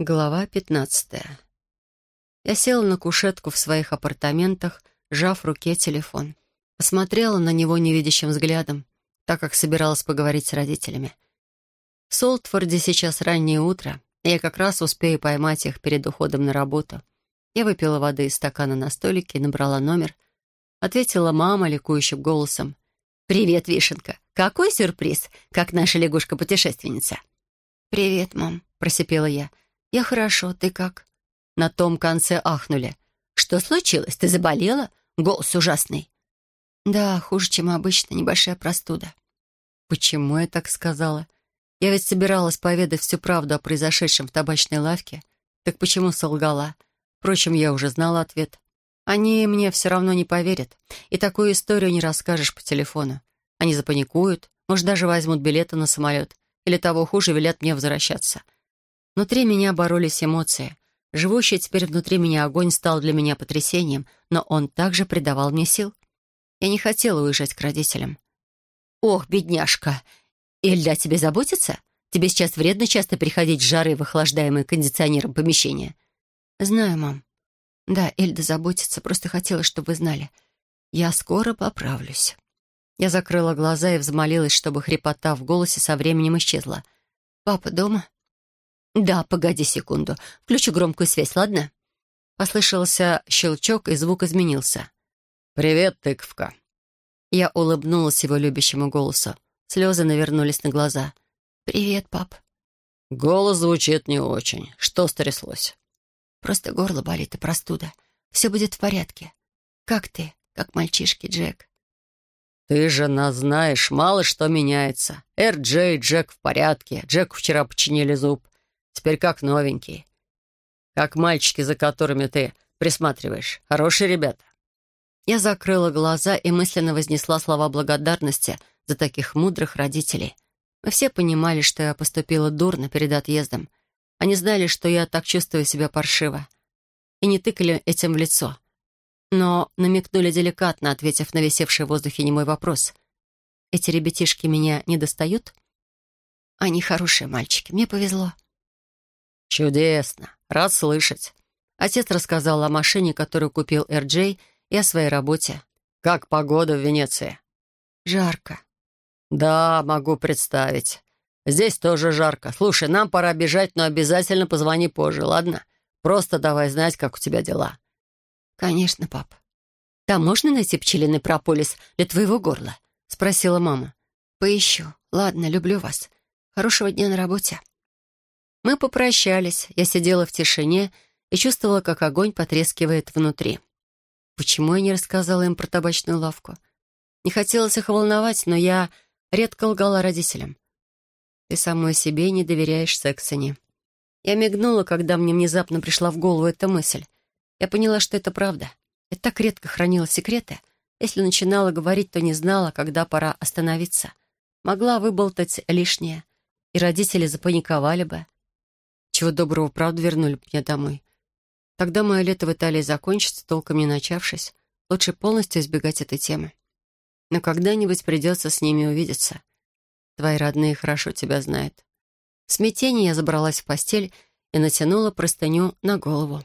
Глава пятнадцатая. Я села на кушетку в своих апартаментах, сжав в руке телефон. Посмотрела на него невидящим взглядом, так как собиралась поговорить с родителями. В Солтфорде сейчас раннее утро, и я как раз успею поймать их перед уходом на работу. Я выпила воды из стакана на столике и набрала номер. Ответила мама ликующим голосом. «Привет, Вишенка! Какой сюрприз, как наша лягушка-путешественница!» «Привет, мам», — просипела я. «Я хорошо, ты как?» На том конце ахнули. «Что случилось? Ты заболела? Голос ужасный». «Да, хуже, чем обычно, небольшая простуда». «Почему я так сказала? Я ведь собиралась поведать всю правду о произошедшем в табачной лавке. Так почему солгала? Впрочем, я уже знала ответ. Они мне все равно не поверят, и такую историю не расскажешь по телефону. Они запаникуют, может, даже возьмут билеты на самолет, или того хуже, велят мне возвращаться. Внутри меня боролись эмоции. Живущий теперь внутри меня огонь стал для меня потрясением, но он также придавал мне сил. Я не хотела уезжать к родителям. «Ох, бедняжка! Илья тебе заботится? Тебе сейчас вредно часто приходить с жары в охлаждаемое кондиционером помещение?» «Знаю, мам. Да, Эльда заботится, просто хотела, чтобы вы знали. Я скоро поправлюсь». Я закрыла глаза и взмолилась, чтобы хрипота в голосе со временем исчезла. «Папа дома?» «Да, погоди секунду. Включу громкую связь, ладно?» Послышался щелчок, и звук изменился. «Привет, тыковка!» Я улыбнулась его любящему голосу. Слезы навернулись на глаза. «Привет, пап». «Голос звучит не очень. Что стряслось?» «Просто горло болит и простуда. Все будет в порядке. Как ты, как мальчишки, Джек?» «Ты же нас знаешь, мало что меняется. Эр-Джей, Джек в порядке. Джеку вчера починили зуб. Теперь как новенький. Как мальчики, за которыми ты присматриваешь. Хорошие ребята. Я закрыла глаза и мысленно вознесла слова благодарности за таких мудрых родителей. Мы все понимали, что я поступила дурно перед отъездом. Они знали, что я так чувствую себя паршиво. И не тыкали этим в лицо. Но намекнули деликатно, ответив на висевший в воздухе немой вопрос. «Эти ребятишки меня не достают?» «Они хорошие мальчики, мне повезло». «Чудесно! Рад слышать!» Отец рассказал о машине, которую купил Эр-Джей, и о своей работе. «Как погода в Венеции?» «Жарко». «Да, могу представить. Здесь тоже жарко. Слушай, нам пора бежать, но обязательно позвони позже, ладно? Просто давай знать, как у тебя дела». «Конечно, пап». «Там можно найти пчелиный прополис для твоего горла?» — спросила мама. «Поищу. Ладно, люблю вас. Хорошего дня на работе». Мы попрощались. Я сидела в тишине и чувствовала, как огонь потрескивает внутри. Почему я не рассказала им про табачную лавку? Не хотелось их волновать, но я редко лгала родителям. Ты самой себе не доверяешь Сексоне. Я мигнула, когда мне внезапно пришла в голову эта мысль. Я поняла, что это правда. Я так редко хранила секреты. Если начинала говорить, то не знала, когда пора остановиться. Могла выболтать лишнее, и родители запаниковали бы. Чего доброго, правда, вернули меня домой. Тогда мое лето в Италии закончится, толком не начавшись. Лучше полностью избегать этой темы. Но когда-нибудь придется с ними увидеться. Твои родные хорошо тебя знают. В смятении я забралась в постель и натянула простыню на голову.